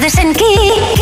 This Madison Key.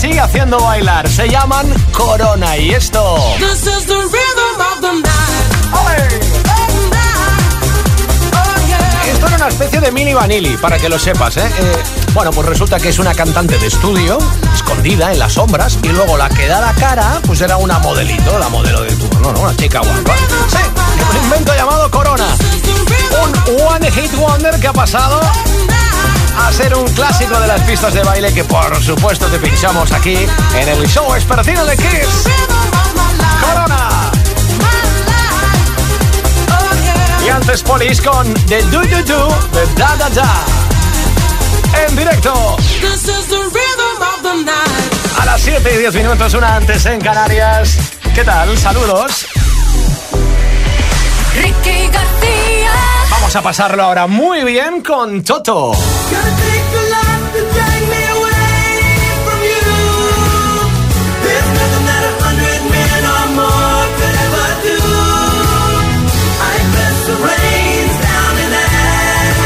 Sigue haciendo bailar. Se llaman Corona y esto. Esto era una especie de mini vanilli, para que lo sepas, ¿eh? ¿eh? Bueno, pues resulta que es una cantante de estudio, escondida en las sombras, y luego la que da la cara, pues era una modelito, la modelo de turno, ¿no? Una chica guapa. Sí, un invento llamado Corona. Un One Hit Wonder que ha pasado a ser un clásico de las pistas de baile que por supuesto te pinchamos aquí en el show espertino de Kiss. Corona. Y antes Police con The Do Do Do de Da Da Da. En directo. A las 7 y 10 minutos, una antes en Canarias. ¿Qué tal? Saludos. Vamos a pasarlo ahora muy bien con Toto.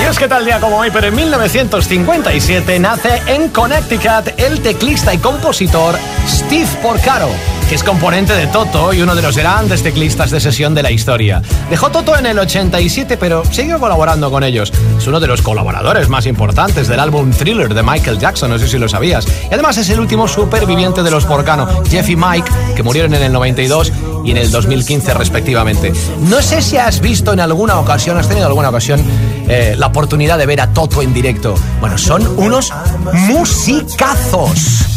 Y es que tal día como hoy, pero en 1957 nace en Connecticut el teclista y compositor Steve Porcaro que es componente de Toto y uno de los grandes teclistas de sesión de la historia. Dejó Toto en el 87, pero siguió colaborando con ellos. Es uno de los colaboradores más importantes del álbum Thriller de Michael Jackson, no sé si lo sabías. Y además es el último superviviente de los Porcano, Jeff y Mike, que murieron en el 92 y en el 2015 respectivamente. No sé si has visto en alguna ocasión, has tenido alguna ocasión eh, la oportunidad de ver a Toto en directo. Bueno, son unos musicazos.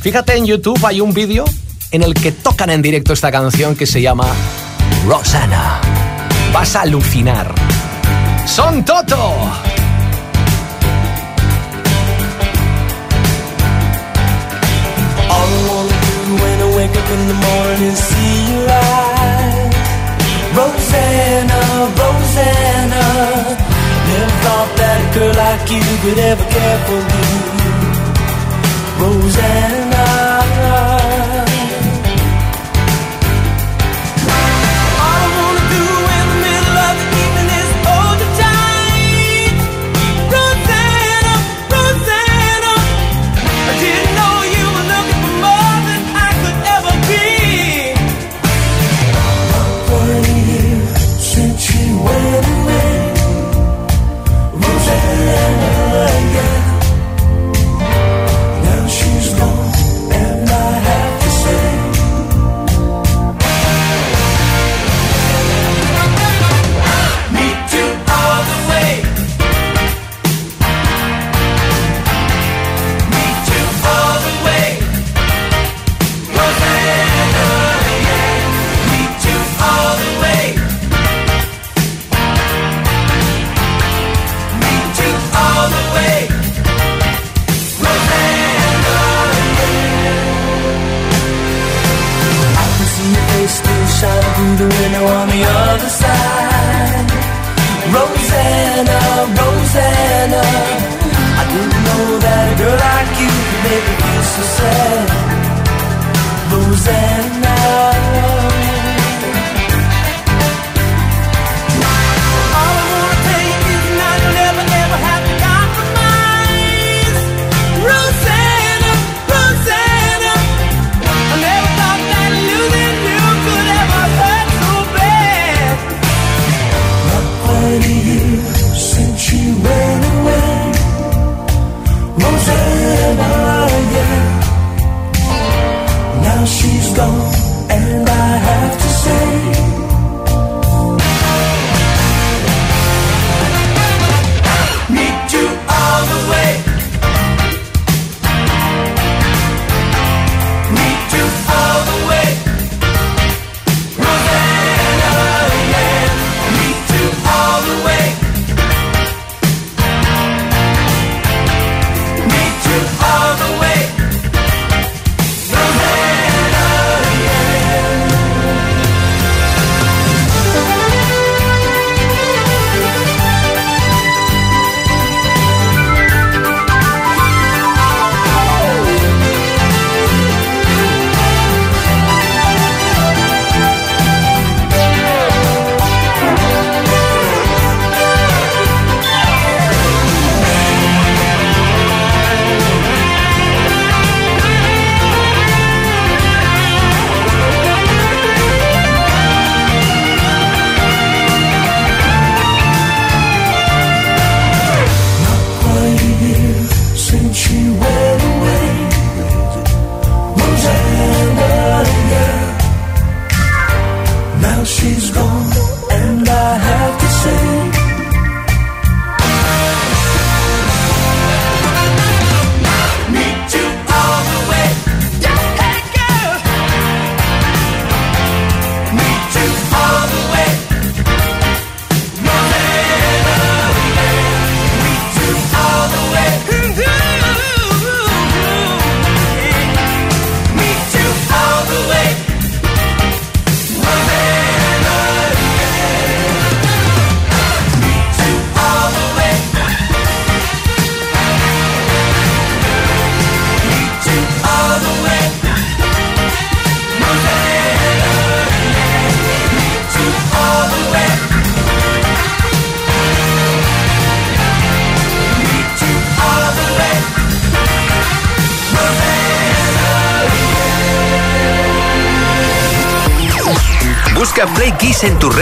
Fíjate en YouTube hay un vídeo en el que tocan en directo esta canción que se llama Rosanna. Vas a alucinar. Son Toto. All I wanna do when I wake up in the morning is see you light. Rosanna, Rosanna. Never thought that a girl like you could ever care for me. Rosanna.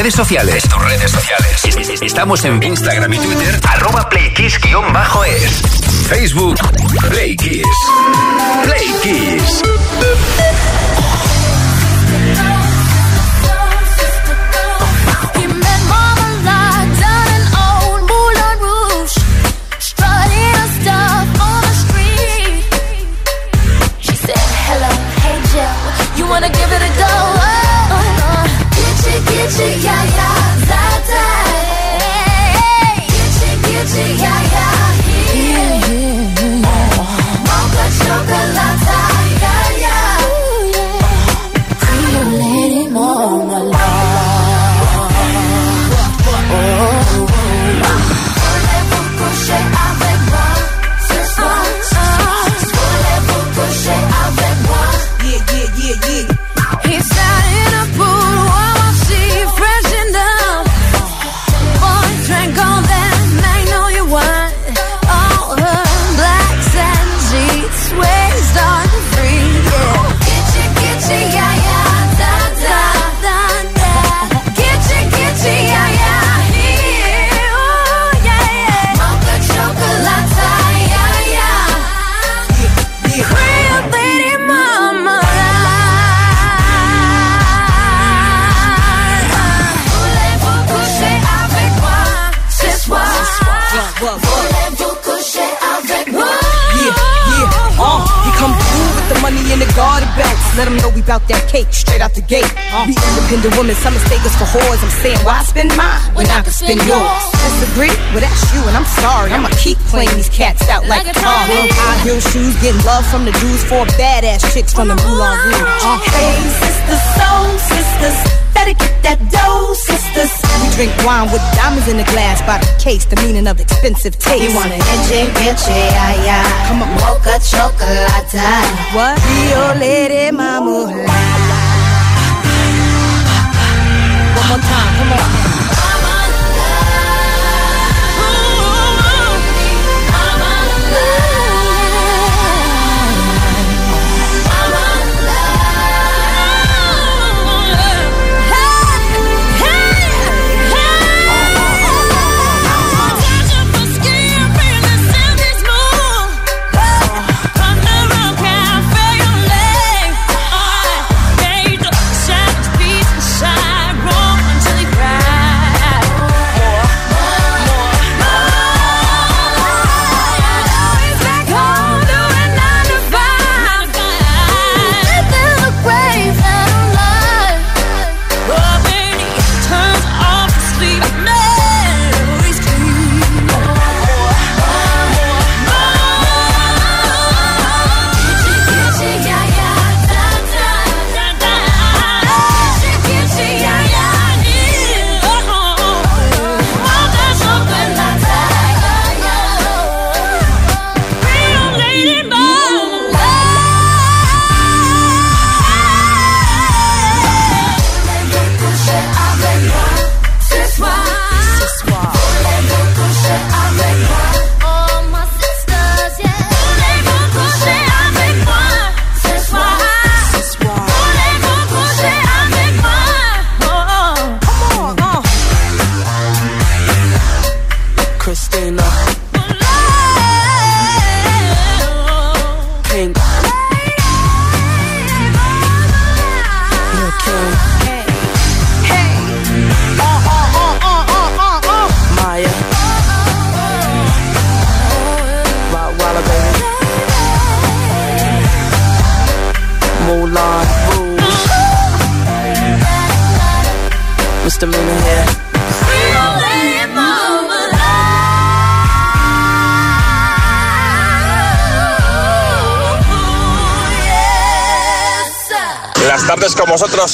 Redes sociales. tus redes sociales. Estamos en Instagram y Twitter, Heel shoes, getting love from the dudes, four badass chicks from the Moulin Rouge. Uh. Hey, sisters, soul sisters, better get that dough, sisters. We drink wine with diamonds in the glass by the case, the meaning of expensive taste. You want an enche, enche, ay, ay. Come on, mocha chocolate. What? Rio Lady Mama one more time. Come on.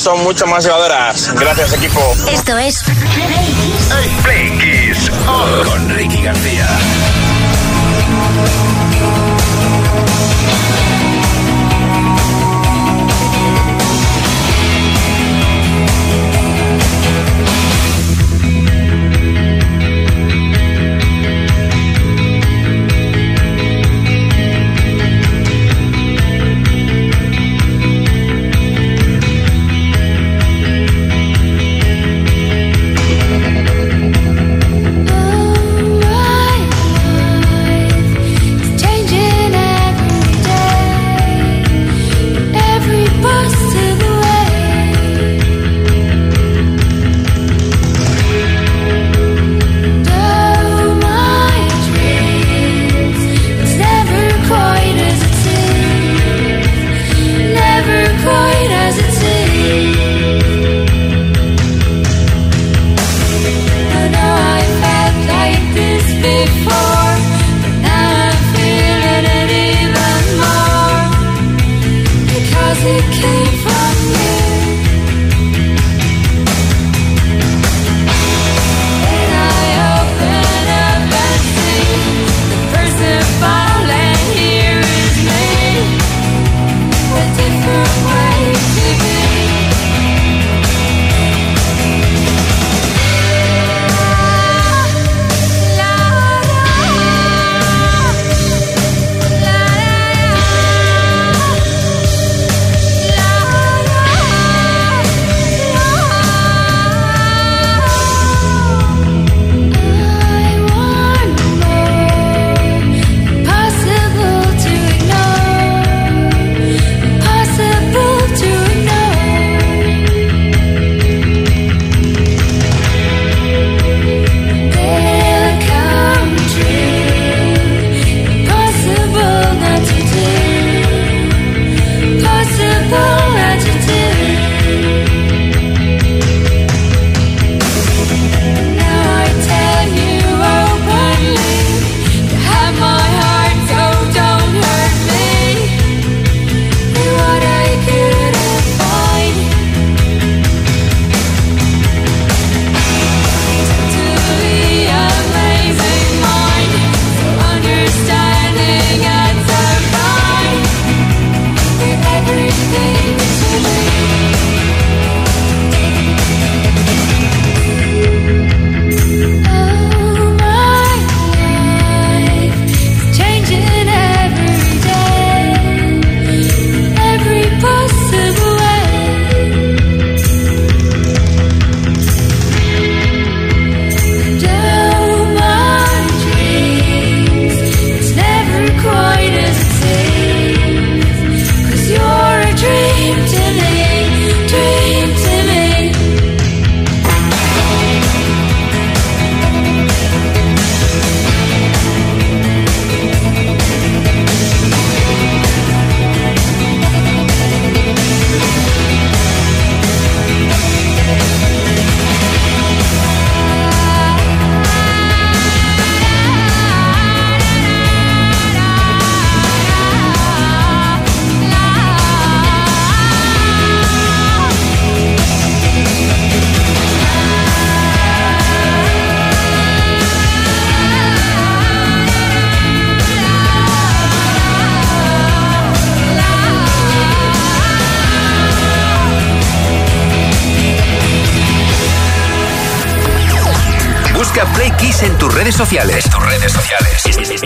son mucho más llevadoras. Gracias, equipo. Esto es Play Kiss. Play Kiss. con Ricky García.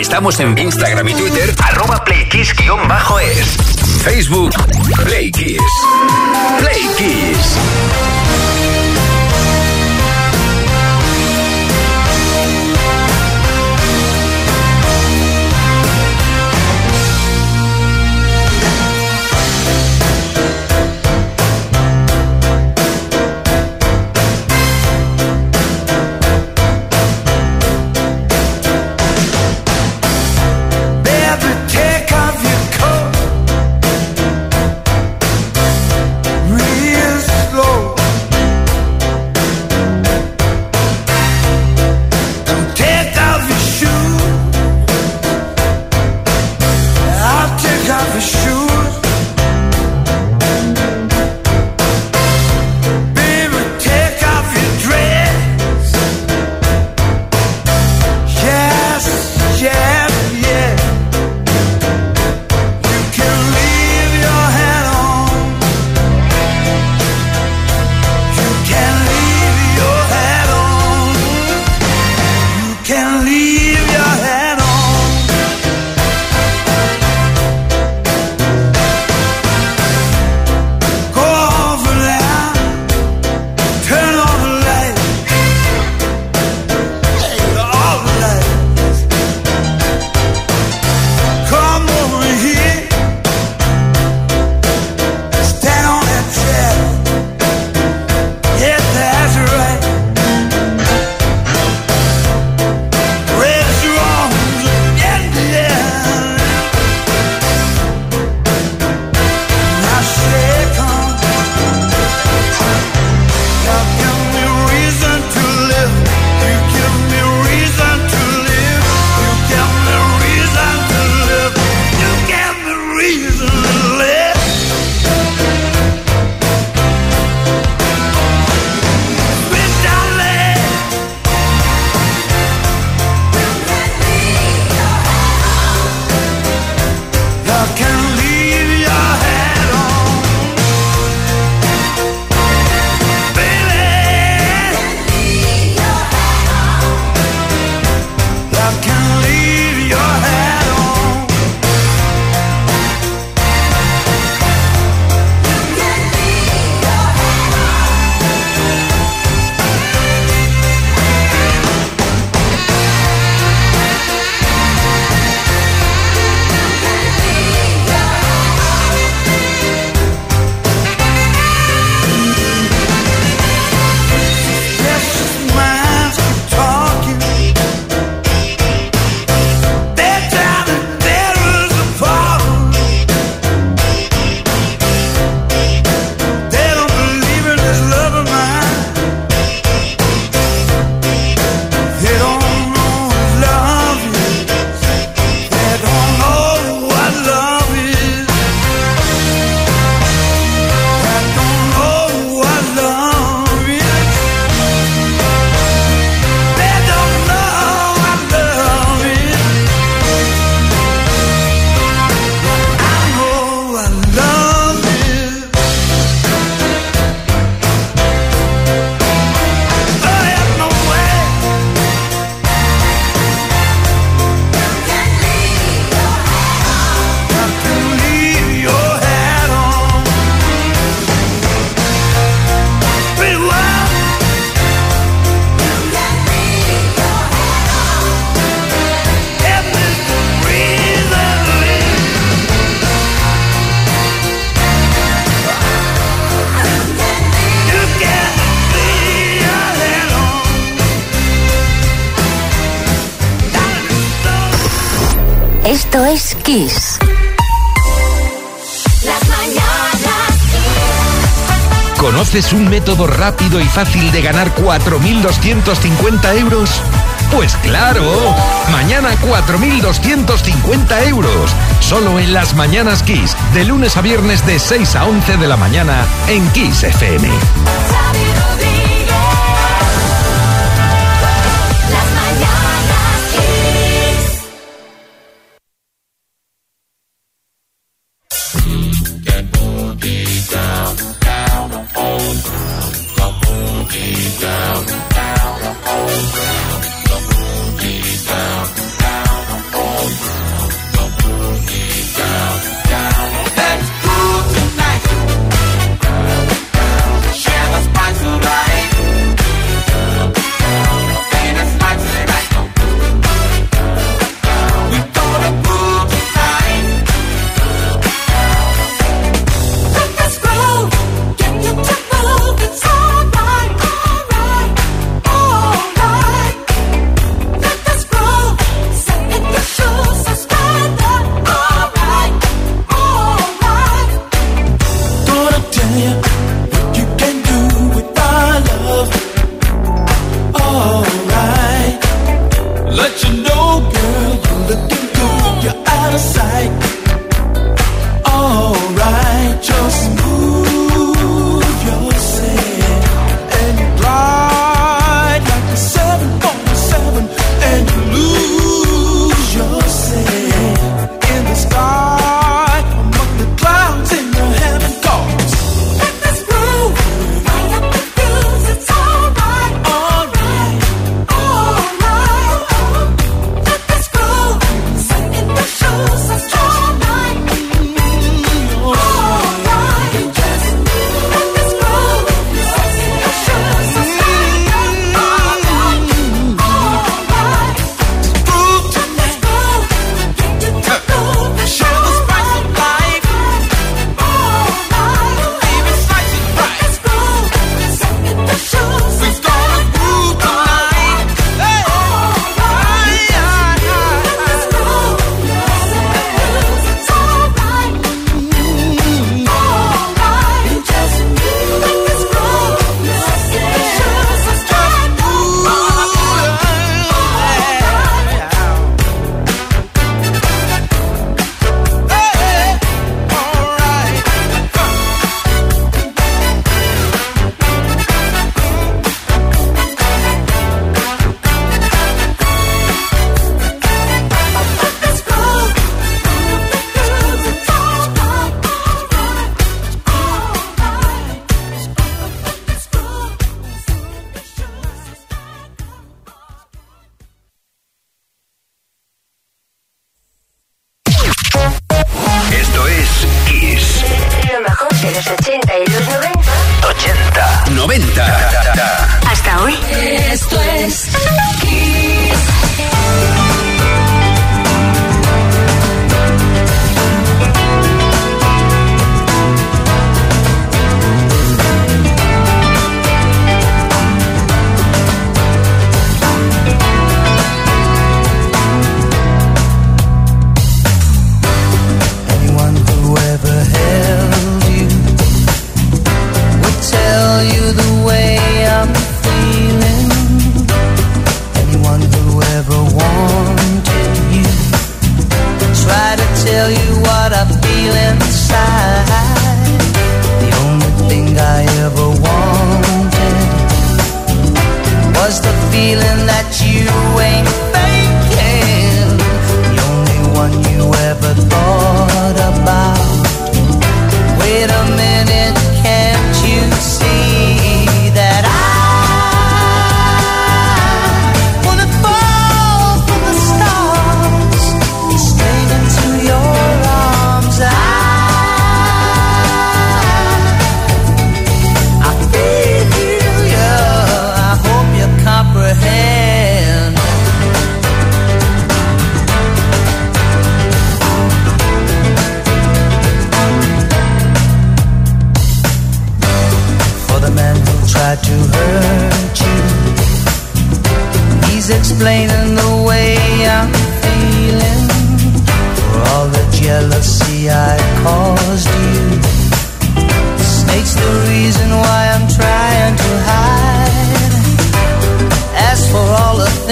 Estamos en Instagram y Twitter Esto es Kiss. Las mañanas. ¿Conoces un método rápido y fácil de ganar 4.250 euros? Pues claro, mañana 4.250 euros, solo en las mañanas Kiss, de lunes a viernes de 6 a 11 de la mañana en Kiss FM.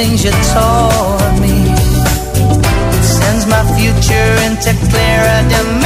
things you taught me. Sends my future into clearer dimensions.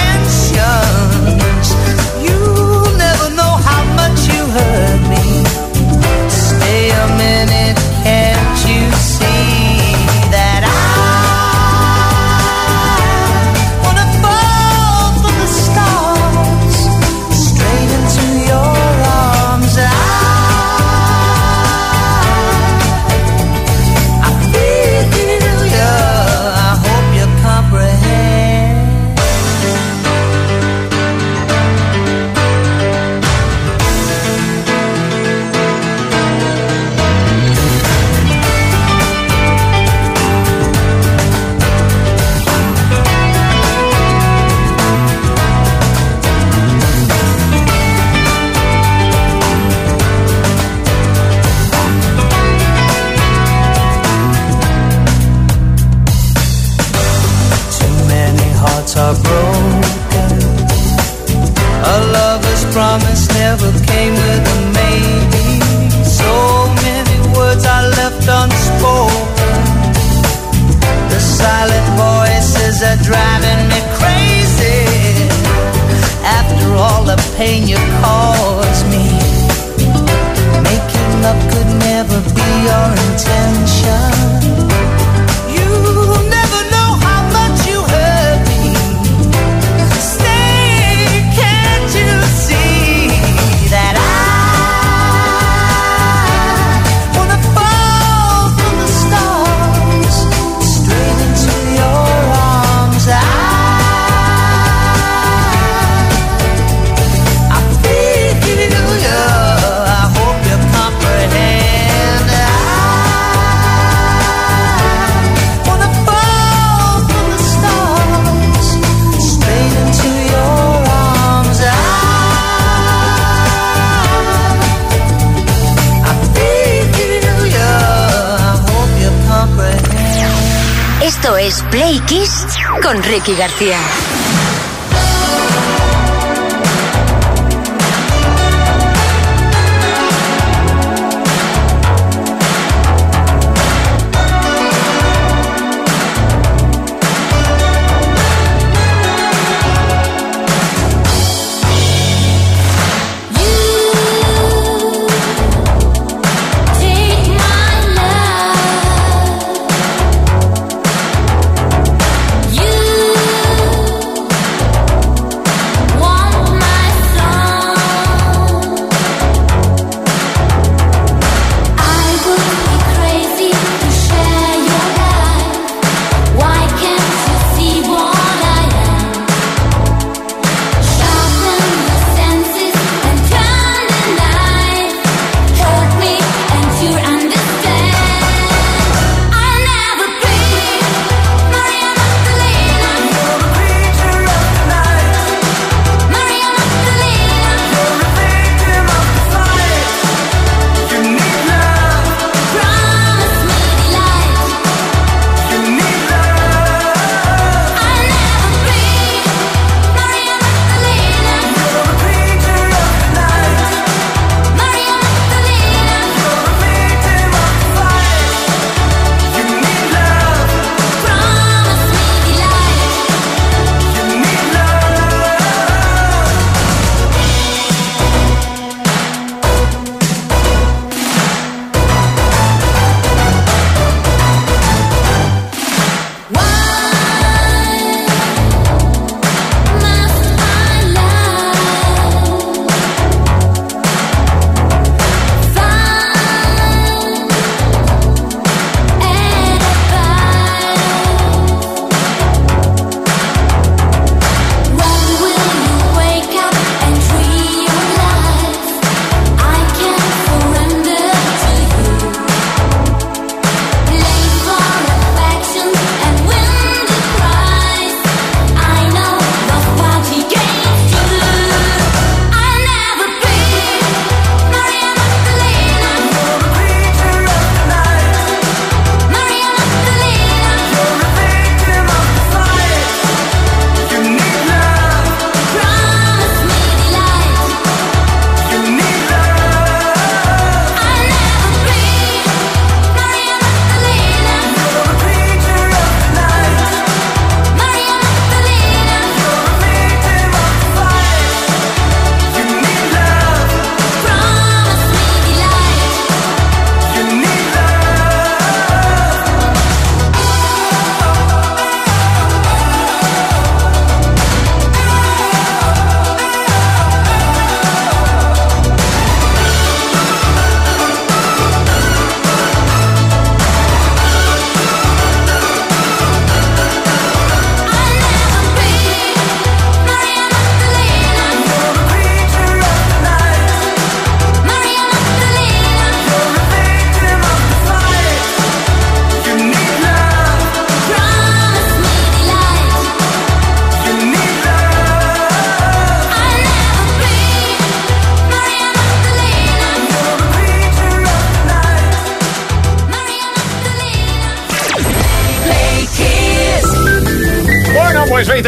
Ricky García.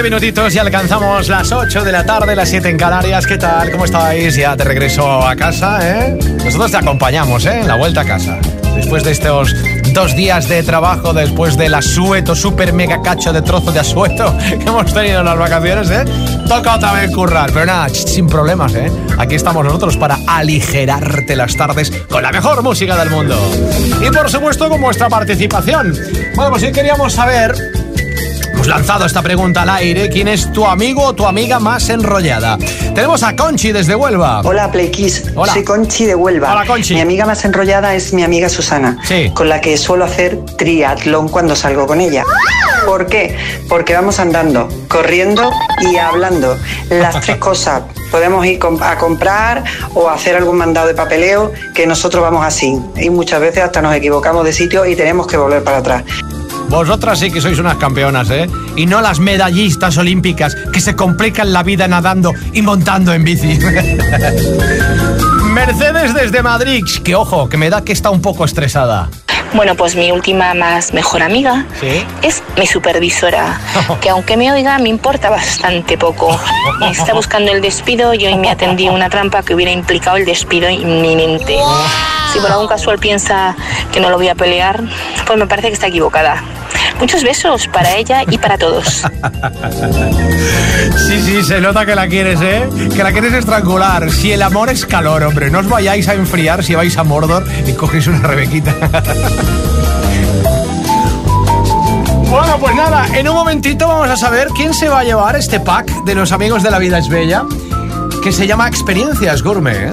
Pues 20 minutitos y alcanzamos las 8 de la tarde, las 7 en Canarias. ¿Qué tal? ¿Cómo estáis? Ya te regreso a casa, ¿eh? Nosotros te acompañamos, ¿eh? En la vuelta a casa. Después de estos dos días de trabajo, después del asueto, super mega cacho de trozo de asueto que hemos tenido en las vacaciones, ¿eh? Toca otra vez currar. Pero nada, sin problemas, ¿eh? Aquí estamos nosotros para aligerarte las tardes con la mejor música del mundo. Y por supuesto con vuestra participación. Bueno, pues sí queríamos saber lanzado esta pregunta al aire. ¿Quién es tu amigo o tu amiga más enrollada? Tenemos a Conchi desde Huelva. Hola, Playkiss. Hola. Soy Conchi de Huelva. Hola, Conchi. Mi amiga más enrollada es mi amiga Susana, Sí. con la que suelo hacer triatlón cuando salgo con ella. ¿Por qué? Porque vamos andando, corriendo y hablando. Las tres cosas. Podemos ir a comprar o hacer algún mandado de papeleo que nosotros vamos así. Y muchas veces hasta nos equivocamos de sitio y tenemos que volver para atrás. Vosotras sí que sois unas campeonas, ¿eh? Y no las medallistas olímpicas que se complican la vida nadando y montando en bici. Mercedes desde Madrid, que ojo, que me da que está un poco estresada. Bueno, pues mi última más mejor amiga ¿Sí? es mi supervisora, que aunque me oiga me importa bastante poco. Me está buscando el despido y hoy me atendí una trampa que hubiera implicado el despido inminente. Si por algún casual piensa que no lo voy a pelear, pues me parece que está equivocada. Muchos besos para ella y para todos. Sí, sí, se nota que la quieres, ¿eh? Que la quieres estrangular. Si el amor es calor, hombre, no os vayáis a enfriar si vais a Mordor y cogéis una rebequita. Bueno, pues nada, en un momentito vamos a saber quién se va a llevar este pack de los amigos de la vida es bella, que se llama Experiencias Gourmet, ¿eh?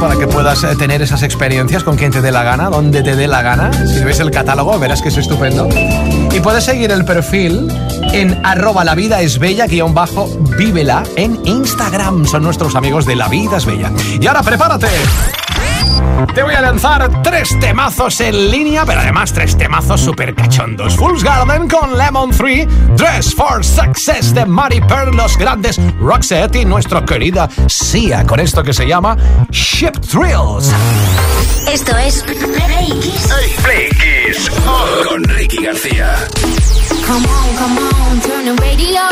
para que puedas eh, tener esas experiencias con quien te dé la gana, donde te dé la gana. Si ves el catálogo, verás que es estupendo. Y puedes seguir el perfil en arroba la vida es bella guion bajo vívela en Instagram. Son nuestros amigos de la vida es bella. Y ahora prepárate. Te voy a lanzar tres temazos en línea, pero además tres temazos super cachondos. Fool's Garden con Lemon 3, Dress for Success de Mary Pearl, los grandes Roxette y nuestra querida Sia con esto que se llama Ship Thrills. Esto es Play Kiss. Play Kiss con Ricky García. Come on, come on, turn the radio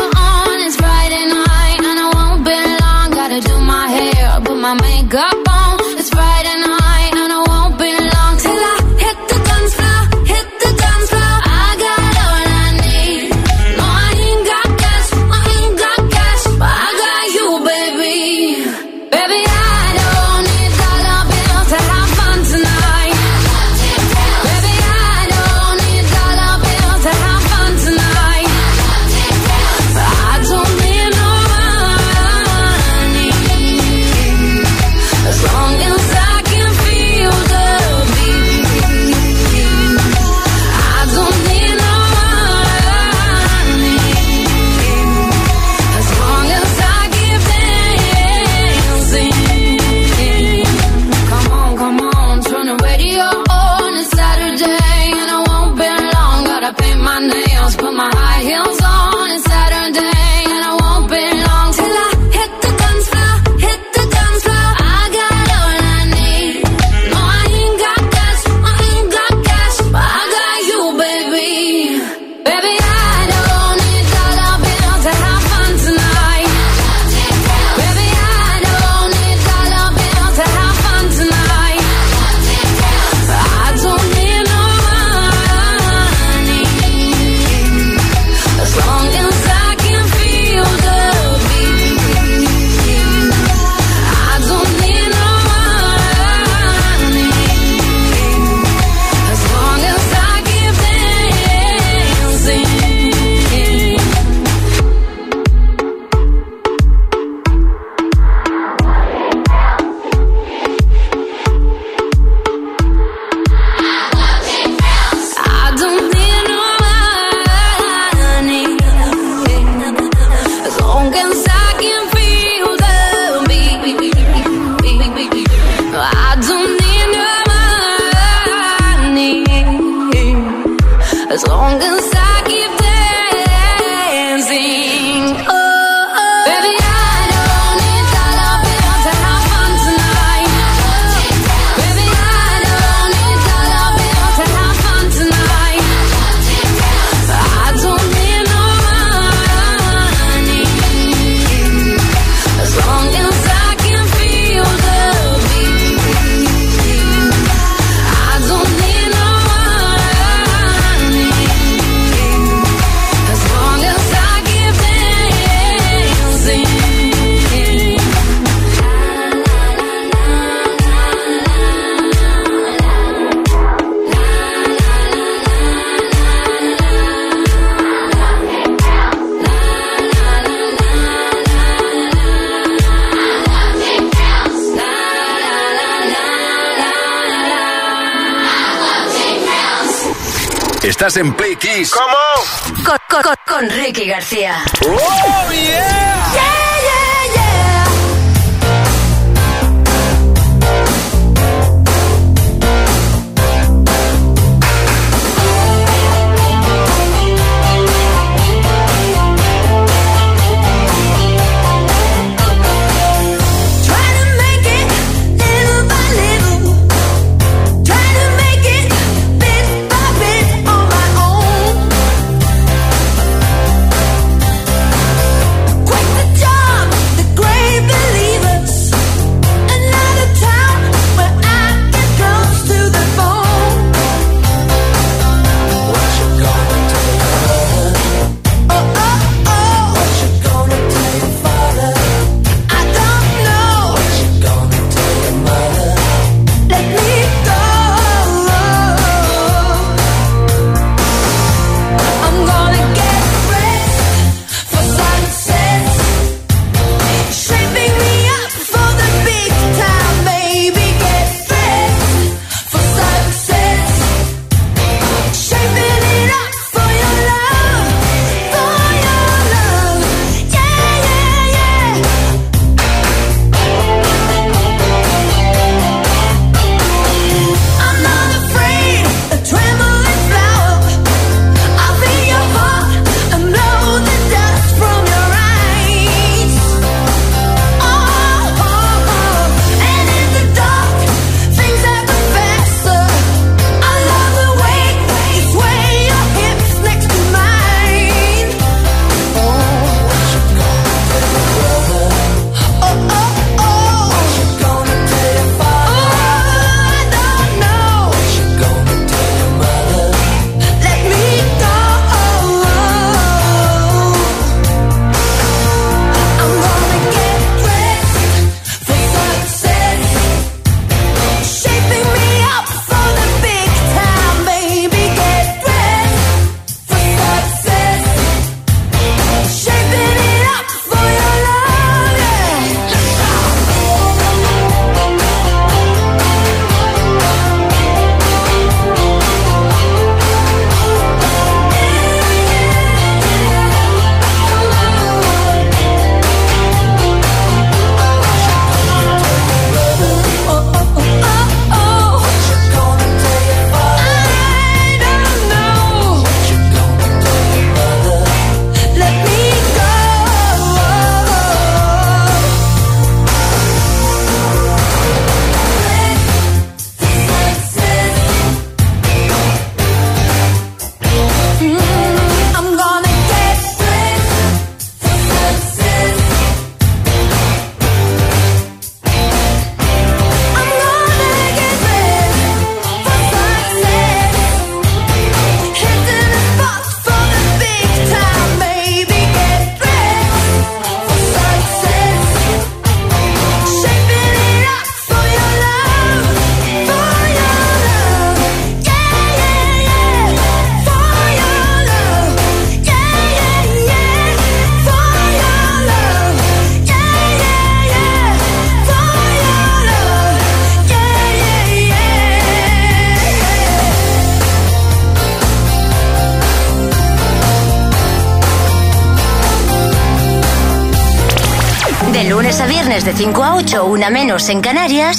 lunes a viernes de 5 a 8, una menos en Canarias.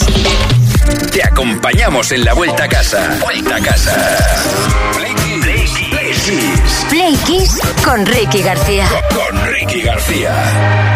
Te acompañamos en la vuelta a casa. Vuelta a casa. Play Kiss. Play Kiss. Play Kiss. Play Kiss con Ricky García. Con Ricky García.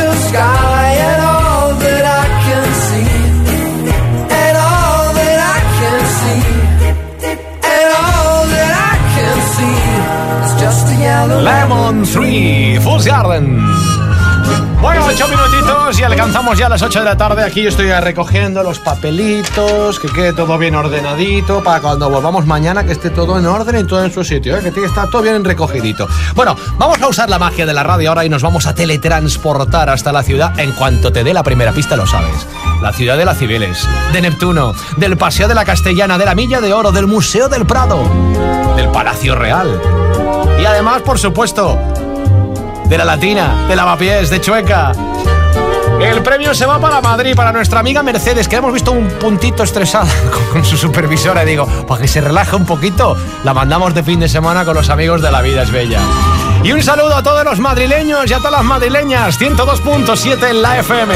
Lemon 3, Fool's Garden. Bueno, ocho minutitos y alcanzamos ya las 8 de la tarde. Aquí estoy recogiendo los papelitos, que quede todo bien ordenadito para cuando volvamos mañana que esté todo en orden y todo en su sitio, ¿eh? que tiene que estar todo bien recogidito. Bueno, vamos a usar la magia de la radio ahora y nos vamos a teletransportar hasta la ciudad en cuanto te dé la primera pista, lo sabes. La ciudad de las Cibeles, de Neptuno, del Paseo de la Castellana, de la Milla de Oro, del Museo del Prado, del Palacio Real. Y además, por supuesto, de la Latina, de Lavapiés, de Chueca. El premio se va para Madrid, para nuestra amiga Mercedes, que hemos visto un puntito estresada con, su supervisora. Digo, para que se relaje un poquito, la mandamos de fin de semana con los amigos de La Vida es Bella. Y un saludo a todos los madrileños y a todas las madrileñas, 102.7 en la FM.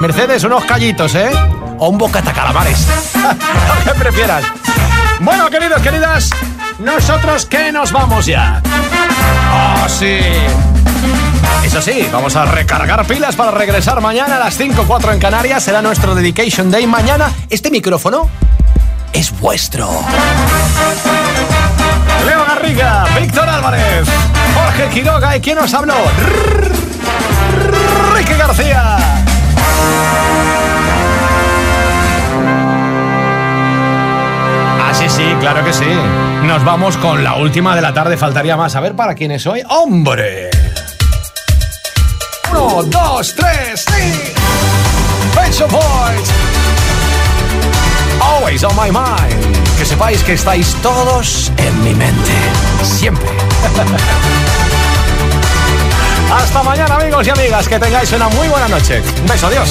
Mercedes, unos callitos, ¿eh? O un bocata calamares. Lo que prefieras. Bueno, queridos, queridas, nosotros que nos vamos ya. ¡Oh, sí! Eso sí, vamos a recargar pilas para regresar mañana a las 5.4 en Canarias. Será nuestro Dedication Day. Mañana este micrófono es vuestro. Leo Garriga, Víctor Álvarez, Jorge Quiroga y ¿quién nos habló? Ricky García. Ah, sí, sí, claro que sí. Nos vamos con la última de la tarde, faltaría más. A ver para quién es hoy. ¡Hombre! Uno, dos, tres, sí. Pet Shop Boys. Always on my mind. Que sepáis que estáis todos en mi mente. Siempre. Hasta mañana, amigos y amigas. Que tengáis una muy buena noche. Un beso, adiós.